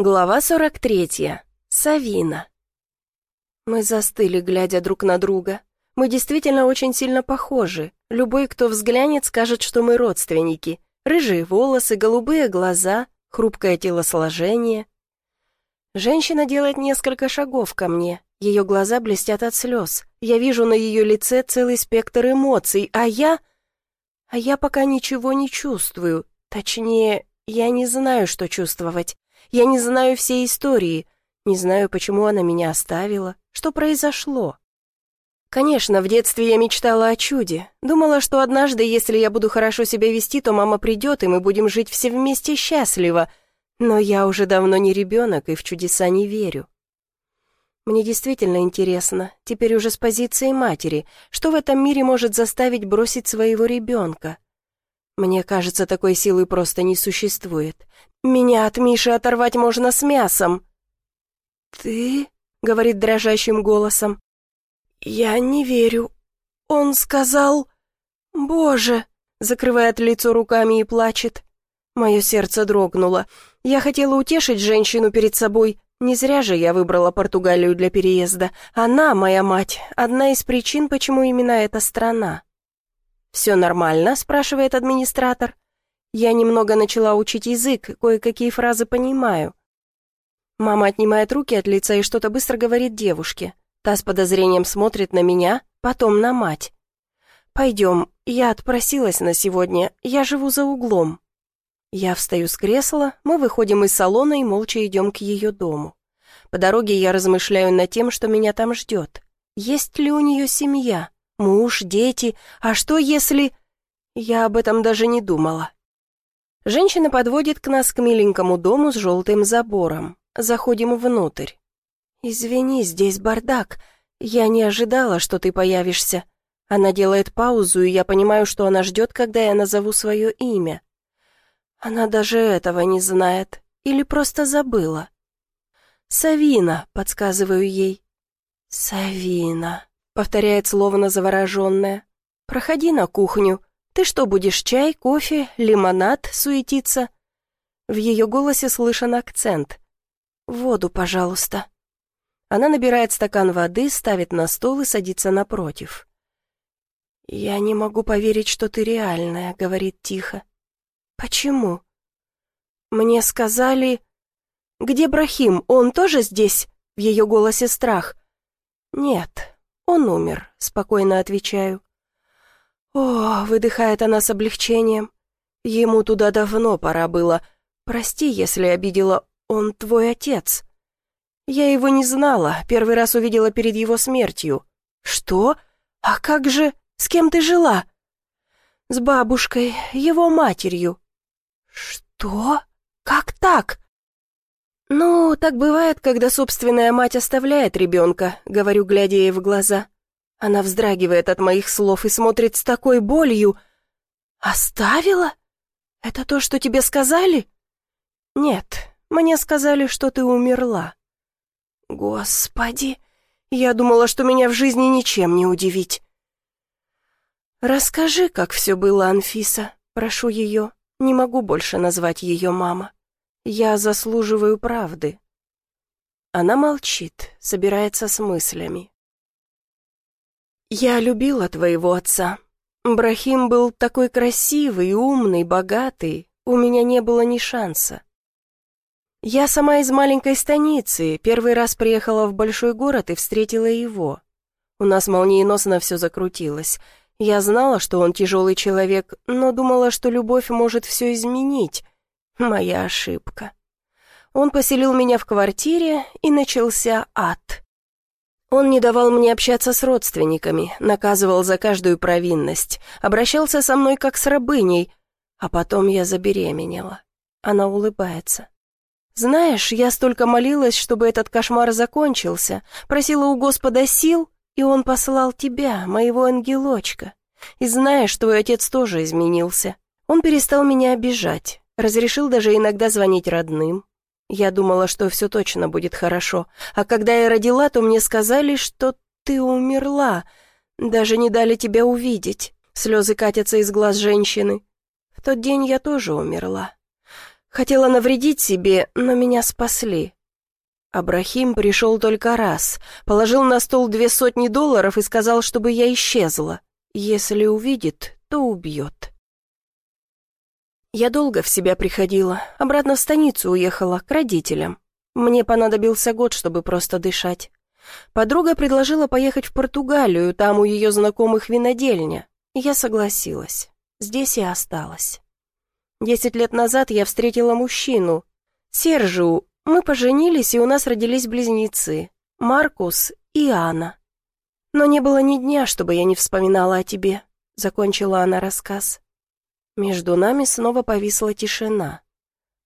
Глава 43. Савина. Мы застыли, глядя друг на друга. Мы действительно очень сильно похожи. Любой, кто взглянет, скажет, что мы родственники. Рыжие волосы, голубые глаза, хрупкое телосложение. Женщина делает несколько шагов ко мне. Ее глаза блестят от слез. Я вижу на ее лице целый спектр эмоций, а я... А я пока ничего не чувствую. Точнее, я не знаю, что чувствовать. Я не знаю всей истории, не знаю, почему она меня оставила, что произошло. Конечно, в детстве я мечтала о чуде. Думала, что однажды, если я буду хорошо себя вести, то мама придет, и мы будем жить все вместе счастливо. Но я уже давно не ребенок и в чудеса не верю. Мне действительно интересно, теперь уже с позиции матери, что в этом мире может заставить бросить своего ребенка. Мне кажется, такой силы просто не существует. Меня от Миши оторвать можно с мясом». «Ты?» — говорит дрожащим голосом. «Я не верю. Он сказал... Боже!» — закрывает лицо руками и плачет. Мое сердце дрогнуло. Я хотела утешить женщину перед собой. Не зря же я выбрала Португалию для переезда. Она, моя мать, одна из причин, почему именно эта страна. «Все нормально?» — спрашивает администратор. Я немного начала учить язык, кое-какие фразы понимаю. Мама отнимает руки от лица и что-то быстро говорит девушке. Та с подозрением смотрит на меня, потом на мать. «Пойдем, я отпросилась на сегодня, я живу за углом». Я встаю с кресла, мы выходим из салона и молча идем к ее дому. По дороге я размышляю над тем, что меня там ждет. Есть ли у нее семья, муж, дети, а что если... Я об этом даже не думала. Женщина подводит к нас к миленькому дому с желтым забором. Заходим внутрь. «Извини, здесь бардак. Я не ожидала, что ты появишься». Она делает паузу, и я понимаю, что она ждет, когда я назову свое имя. Она даже этого не знает. Или просто забыла. «Савина», — подсказываю ей. «Савина», — повторяет словно завороженная. «Проходи на кухню. «Ты что, будешь чай, кофе, лимонад суетиться?» В ее голосе слышен акцент. «Воду, пожалуйста». Она набирает стакан воды, ставит на стол и садится напротив. «Я не могу поверить, что ты реальная», — говорит тихо. «Почему?» «Мне сказали...» «Где Брахим? Он тоже здесь?» В ее голосе страх. «Нет, он умер», — спокойно отвечаю. «О!» — выдыхает она с облегчением. «Ему туда давно пора было. Прости, если обидела. Он твой отец». «Я его не знала, первый раз увидела перед его смертью». «Что? А как же... С кем ты жила?» «С бабушкой, его матерью». «Что? Как так?» «Ну, так бывает, когда собственная мать оставляет ребенка», — говорю, глядя ей в глаза. Она вздрагивает от моих слов и смотрит с такой болью. «Оставила? Это то, что тебе сказали?» «Нет, мне сказали, что ты умерла». «Господи, я думала, что меня в жизни ничем не удивить». «Расскажи, как все было, Анфиса, прошу ее. Не могу больше назвать ее мама. Я заслуживаю правды». Она молчит, собирается с мыслями. «Я любила твоего отца. Брахим был такой красивый, умный, богатый. У меня не было ни шанса. Я сама из маленькой станицы, первый раз приехала в большой город и встретила его. У нас молниеносно все закрутилось. Я знала, что он тяжелый человек, но думала, что любовь может все изменить. Моя ошибка. Он поселил меня в квартире, и начался ад. Он не давал мне общаться с родственниками, наказывал за каждую провинность, обращался со мной как с рабыней, а потом я забеременела. Она улыбается. «Знаешь, я столько молилась, чтобы этот кошмар закончился, просила у Господа сил, и он послал тебя, моего ангелочка. И знаешь, твой отец тоже изменился. Он перестал меня обижать, разрешил даже иногда звонить родным, я думала, что все точно будет хорошо, а когда я родила, то мне сказали, что ты умерла. Даже не дали тебя увидеть. Слезы катятся из глаз женщины. В тот день я тоже умерла. Хотела навредить себе, но меня спасли. Абрахим пришел только раз, положил на стол две сотни долларов и сказал, чтобы я исчезла. Если увидит, то убьет. Я долго в себя приходила, обратно в станицу уехала, к родителям. Мне понадобился год, чтобы просто дышать. Подруга предложила поехать в Португалию, там у ее знакомых винодельня. Я согласилась. Здесь и осталась. Десять лет назад я встретила мужчину. Сержу. Мы поженились, и у нас родились близнецы. Маркус и Анна. Но не было ни дня, чтобы я не вспоминала о тебе. Закончила она рассказ. Между нами снова повисла тишина.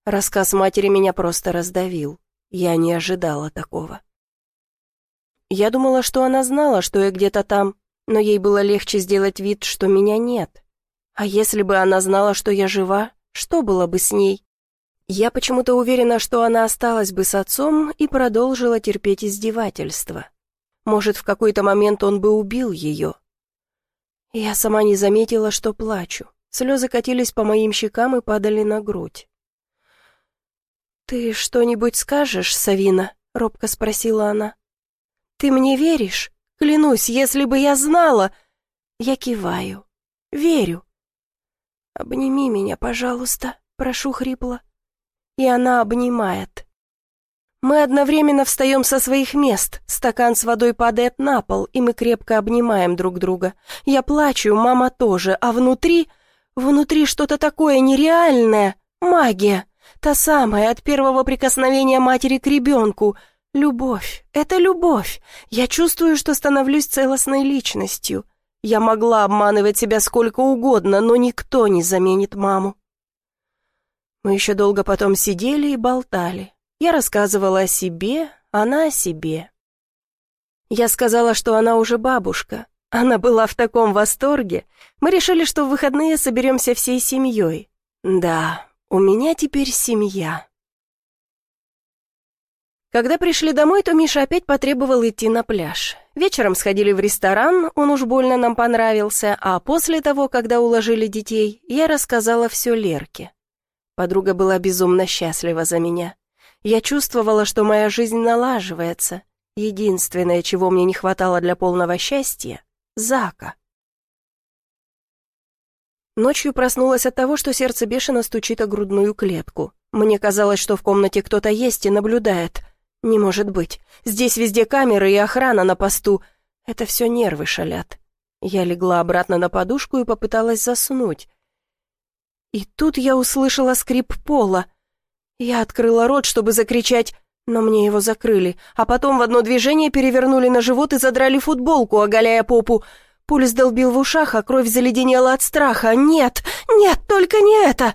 Рассказ матери меня просто раздавил. Я не ожидала такого. Я думала, что она знала, что я где-то там, но ей было легче сделать вид, что меня нет. А если бы она знала, что я жива, что было бы с ней? Я почему-то уверена, что она осталась бы с отцом и продолжила терпеть издевательства. Может, в какой-то момент он бы убил ее. Я сама не заметила, что плачу. Слезы катились по моим щекам и падали на грудь. «Ты что-нибудь скажешь, Савина?» — робко спросила она. «Ты мне веришь? Клянусь, если бы я знала...» Я киваю. «Верю». «Обними меня, пожалуйста», — прошу хрипло. И она обнимает. Мы одновременно встаем со своих мест, стакан с водой падает на пол, и мы крепко обнимаем друг друга. Я плачу, мама тоже, а внутри... Внутри что-то такое нереальное. Магия. Та самая от первого прикосновения матери к ребенку. Любовь. Это любовь. Я чувствую, что становлюсь целостной личностью. Я могла обманывать себя сколько угодно, но никто не заменит маму. Мы еще долго потом сидели и болтали. Я рассказывала о себе, она о себе. Я сказала, что она уже бабушка, она была в таком восторге. Мы решили, что в выходные соберемся всей семьей. Да, у меня теперь семья. Когда пришли домой, то Миша опять потребовал идти на пляж. Вечером сходили в ресторан, он уж больно нам понравился, а после того, когда уложили детей, я рассказала все Лерке. Подруга была безумно счастлива за меня. Я чувствовала, что моя жизнь налаживается. Единственное, чего мне не хватало для полного счастья Зака. Ночью проснулась от того, что сердце бешено стучит о грудную клетку. Мне казалось, что в комнате кто-то есть и наблюдает. Не может быть. Здесь везде камеры и охрана на посту. Это все нервы шалят. Я легла обратно на подушку и попыталась заснуть. И тут я услышала скрип пола. Я открыла рот, чтобы закричать, но мне его закрыли, а потом в одно движение перевернули на живот и задрали футболку, оголяя попу. Пульс долбил в ушах, а кровь заледенела от страха. «Нет! Нет, только не это!»